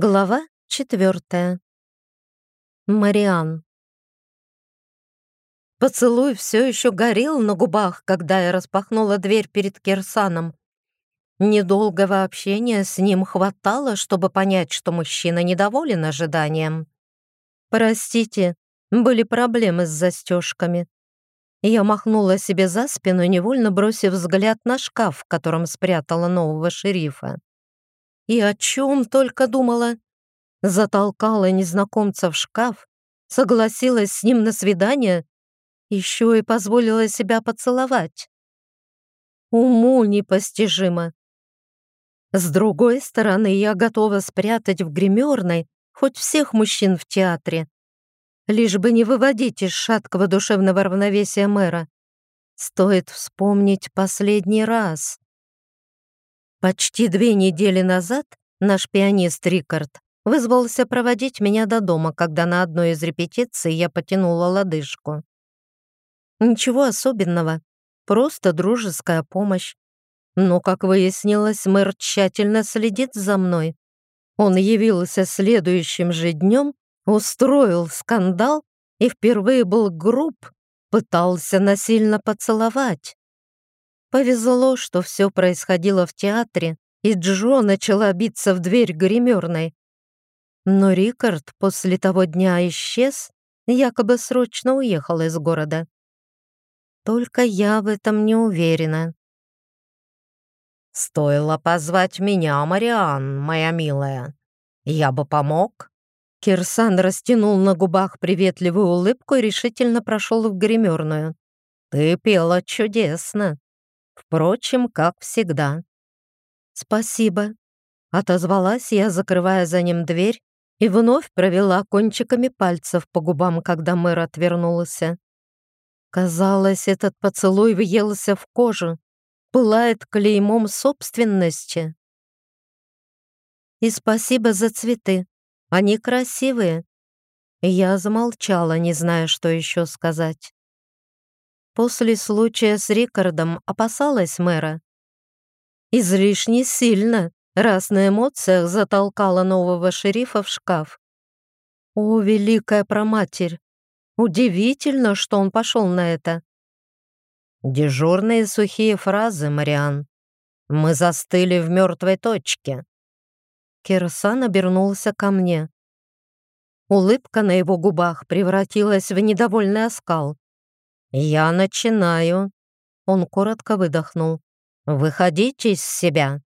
Глава четвертая. Мариан. Поцелуй все еще горел на губах, когда я распахнула дверь перед Кирсаном. Недолгого общения с ним хватало, чтобы понять, что мужчина недоволен ожиданием. «Простите, были проблемы с застежками». Я махнула себе за спину, невольно бросив взгляд на шкаф, в котором спрятала нового шерифа. И о чем только думала. Затолкала незнакомца в шкаф, согласилась с ним на свидание, еще и позволила себя поцеловать. Уму непостижимо. С другой стороны, я готова спрятать в гримерной хоть всех мужчин в театре, лишь бы не выводить из шаткого душевного равновесия мэра. Стоит вспомнить последний раз. Почти две недели назад наш пианист Рикард вызвался проводить меня до дома, когда на одной из репетиций я потянула лодыжку. Ничего особенного, просто дружеская помощь. Но, как выяснилось, мэр тщательно следит за мной. Он явился следующим же днем, устроил скандал и впервые был груб, пытался насильно поцеловать. Повезло, что все происходило в театре, и Джо начала биться в дверь гримерной. Но Рикард после того дня исчез, якобы срочно уехал из города. Только я в этом не уверена. «Стоило позвать меня, Мариан, моя милая. Я бы помог?» Кирсан растянул на губах приветливую улыбку и решительно прошел в гримерную. «Ты пела чудесно. Впрочем, как всегда. «Спасибо», — отозвалась я, закрывая за ним дверь, и вновь провела кончиками пальцев по губам, когда мэр отвернулся. Казалось, этот поцелуй въелся в кожу, пылает клеймом собственности. И спасибо за цветы. Они красивые. Я замолчала, не зная, что еще сказать. После случая с Рикардом опасалась мэра. Излишне сильно, раз на эмоциях затолкала нового шерифа в шкаф. О, великая проматерь! Удивительно, что он пошел на это. Дежурные сухие фразы, Мариан. Мы застыли в мертвой точке. Кирсан обернулся ко мне. Улыбка на его губах превратилась в недовольный оскал. «Я начинаю». Он коротко выдохнул. «Выходите из себя».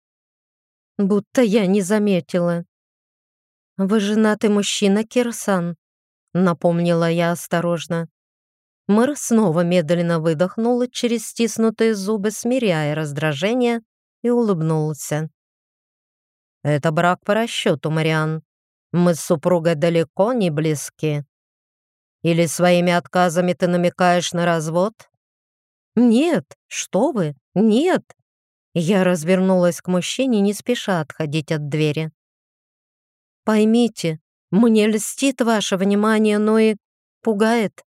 Будто я не заметила. «Вы женатый мужчина, Кирсан», — напомнила я осторожно. Мэр снова медленно выдохнул через стиснутые зубы, смиряя раздражение, и улыбнулся. «Это брак по расчету, Мариан. Мы с супругой далеко не близки. Или своими отказами ты намекаешь на развод? Нет, что вы, нет. Я развернулась к мужчине, не спеша отходить от двери. Поймите, мне льстит ваше внимание, но и пугает.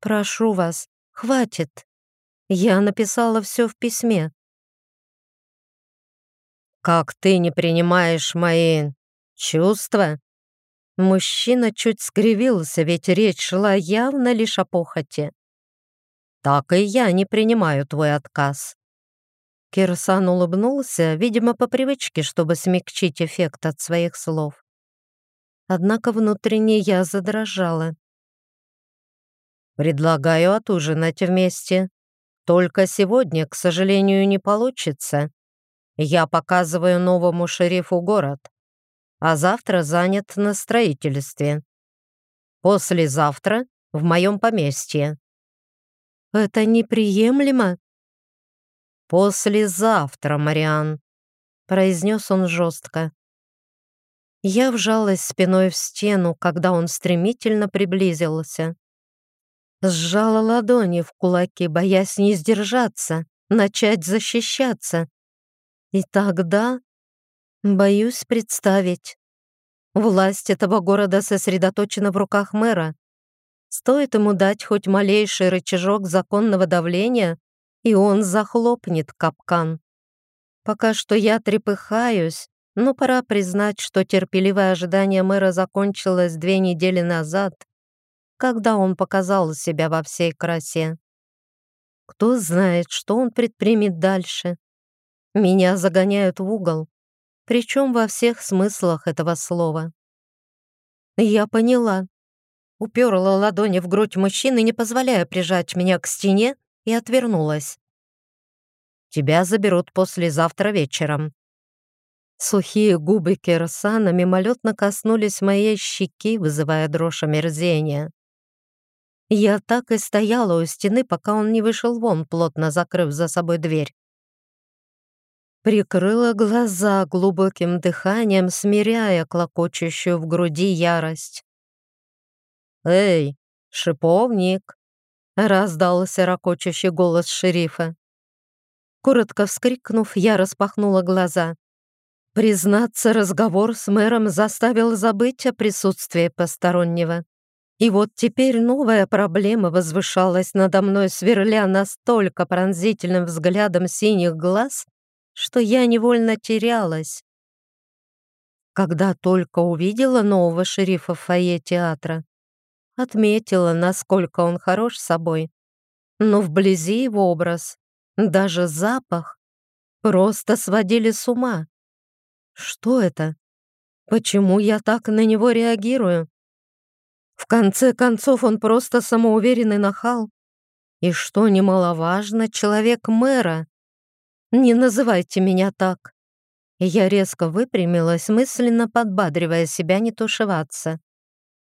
Прошу вас, хватит. Я написала все в письме. Как ты не принимаешь мои чувства? Мужчина чуть скривился, ведь речь шла явно лишь о похоти. «Так и я не принимаю твой отказ». Кирсан улыбнулся, видимо, по привычке, чтобы смягчить эффект от своих слов. Однако внутренне я задрожала. «Предлагаю отужинать вместе. Только сегодня, к сожалению, не получится. Я показываю новому шерифу город а завтра занят на строительстве. Послезавтра в моем поместье. Это неприемлемо. Послезавтра, Мариан, произнес он жестко. Я вжалась спиной в стену, когда он стремительно приблизился. Сжала ладони в кулаки, боясь не сдержаться, начать защищаться. И тогда Боюсь представить. Власть этого города сосредоточена в руках мэра. Стоит ему дать хоть малейший рычажок законного давления, и он захлопнет капкан. Пока что я трепыхаюсь, но пора признать, что терпеливое ожидание мэра закончилось две недели назад, когда он показал себя во всей красе. Кто знает, что он предпримет дальше. Меня загоняют в угол, причем во всех смыслах этого слова. Я поняла. Уперла ладони в грудь мужчины, не позволяя прижать меня к стене, и отвернулась. «Тебя заберут послезавтра вечером». Сухие губы Кирсана мимолетно коснулись моей щеки, вызывая дрожь омерзения. Я так и стояла у стены, пока он не вышел вон, плотно закрыв за собой дверь. Прикрыла глаза глубоким дыханием, смиряя клокочущую в груди ярость. «Эй, шиповник!» — раздался ракочущий голос шерифа. Коротко вскрикнув, я распахнула глаза. Признаться, разговор с мэром заставил забыть о присутствии постороннего. И вот теперь новая проблема возвышалась надо мной, сверля настолько пронзительным взглядом синих глаз, что я невольно терялась. Когда только увидела нового шерифа в фойе театра, отметила, насколько он хорош собой. Но вблизи его образ, даже запах, просто сводили с ума. Что это? Почему я так на него реагирую? В конце концов, он просто самоуверенный нахал. И что немаловажно, человек мэра. Не называйте меня так. Я резко выпрямилась, мысленно подбадривая себя не тушеваться.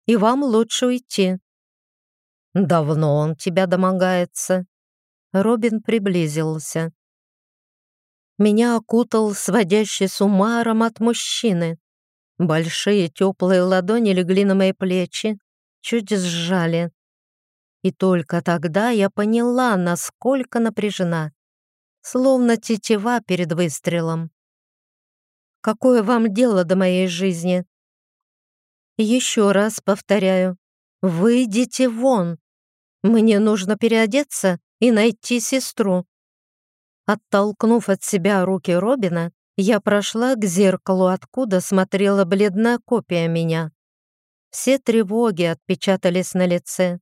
И вам лучше уйти. Давно он тебя домогается. Робин приблизился. Меня окутал сводящий с ума аромат мужчины. Большие теплые ладони легли на мои плечи, чуть сжали. И только тогда я поняла, насколько напряжена, словно тетива перед выстрелом. «Какое вам дело до моей жизни?» «Еще раз повторяю, выйдите вон. Мне нужно переодеться и найти сестру». Оттолкнув от себя руки Робина, я прошла к зеркалу, откуда смотрела бледная копия меня. Все тревоги отпечатались на лице.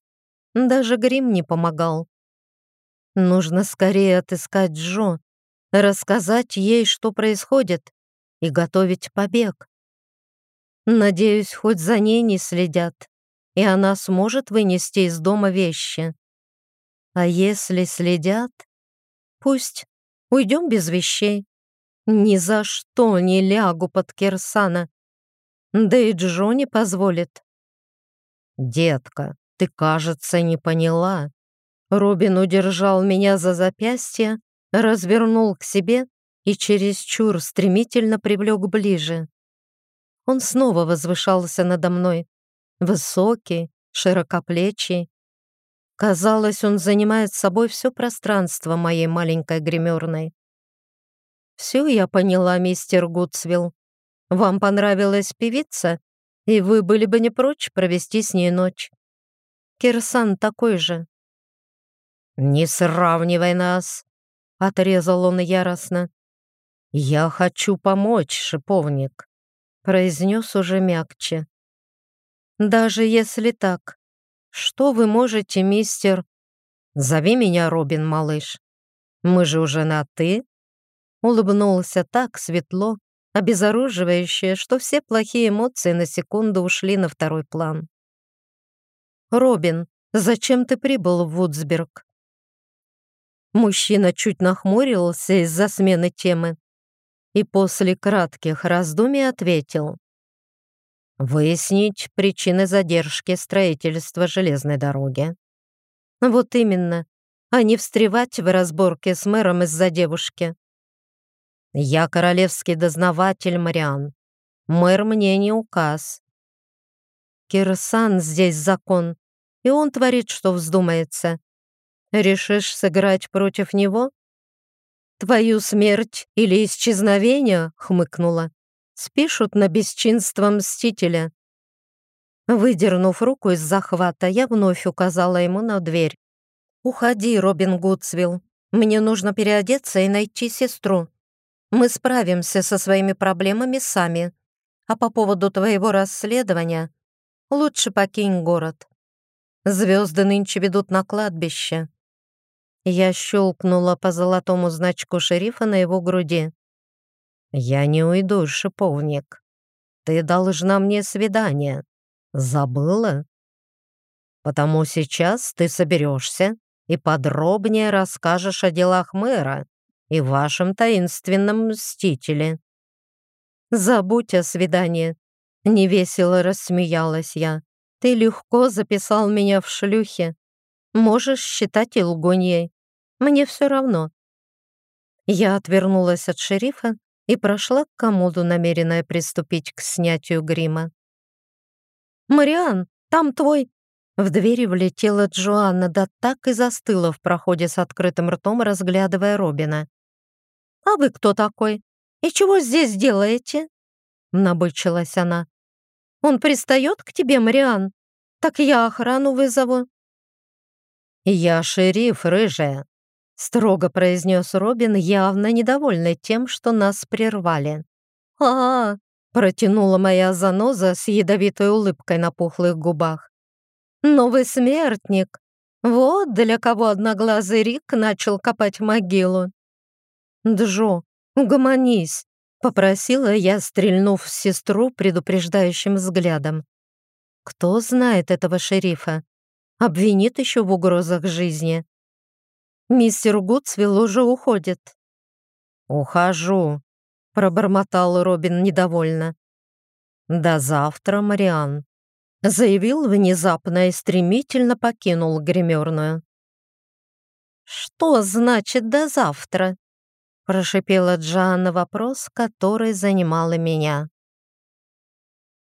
Даже грим не помогал. Нужно скорее отыскать Джо, рассказать ей, что происходит, и готовить побег. Надеюсь, хоть за ней не следят, и она сможет вынести из дома вещи. А если следят, пусть уйдем без вещей. Ни за что не лягу под Кирсана. Да и Джо не позволит. «Детка, ты, кажется, не поняла». Робин удержал меня за запястье, развернул к себе и чересчур стремительно привлек ближе. Он снова возвышался надо мной. Высокий, широкоплечий. Казалось, он занимает собой все пространство моей маленькой гримерной. «Все я поняла, мистер Гудсвилл. Вам понравилась певица, и вы были бы не прочь провести с ней ночь. Кирсан такой же». «Не сравнивай нас!» — отрезал он яростно. «Я хочу помочь, шиповник», — произнес уже мягче. «Даже если так, что вы можете, мистер...» «Зови меня Робин, малыш. Мы же уже на «ты». Улыбнулся так светло, обезоруживающее, что все плохие эмоции на секунду ушли на второй план. «Робин, зачем ты прибыл в Вудсберг?» Мужчина чуть нахмурился из-за смены темы и после кратких раздумий ответил. «Выяснить причины задержки строительства железной дороги». «Вот именно, а не встревать в разборке с мэром из-за девушки». «Я королевский дознаватель, Мариан. Мэр мне не указ». «Кирсан здесь закон, и он творит, что вздумается. Решишь сыграть против него?» «Твою смерть или исчезновение?» — хмыкнула. «Спишут на бесчинство Мстителя». Выдернув руку из захвата, я вновь указала ему на дверь. «Уходи, Робин Гудсвилл. Мне нужно переодеться и найти сестру». Мы справимся со своими проблемами сами. А по поводу твоего расследования лучше покинь город. Звезды нынче ведут на кладбище». Я щелкнула по золотому значку шерифа на его груди. «Я не уйду, шиповник. Ты должна мне свидание. Забыла? Потому сейчас ты соберешься и подробнее расскажешь о делах мэра и вашем таинственном мстителе». «Забудь о свидании», — невесело рассмеялась я. «Ты легко записал меня в шлюхе. Можешь считать и лгуньей. Мне все равно». Я отвернулась от шерифа и прошла к комоду, намеренная приступить к снятию грима. «Мариан, там твой...» В двери влетела Джоанна, да так и застыла в проходе с открытым ртом, разглядывая Робина. «А вы кто такой? И чего здесь делаете?» Набычилась она. «Он пристает к тебе, Мариан? Так я охрану вызову». «Я шериф, рыжая», — строго произнес Робин, явно недовольный тем, что нас прервали. а, -а, -а протянула моя заноза с ядовитой улыбкой на пухлых губах. «Новый смертник! Вот для кого одноглазый Рик начал копать могилу!» «Джо, угомонись!» — попросила я, стрельнув сестру предупреждающим взглядом. «Кто знает этого шерифа? Обвинит еще в угрозах жизни. Мистер Гудсвилл уже уходит». «Ухожу», — пробормотал Робин недовольно. «До завтра, Мариан», — заявил внезапно и стремительно покинул гримерную. «Что значит «до завтра»?» прошипела Джан на вопрос, который занимала меня.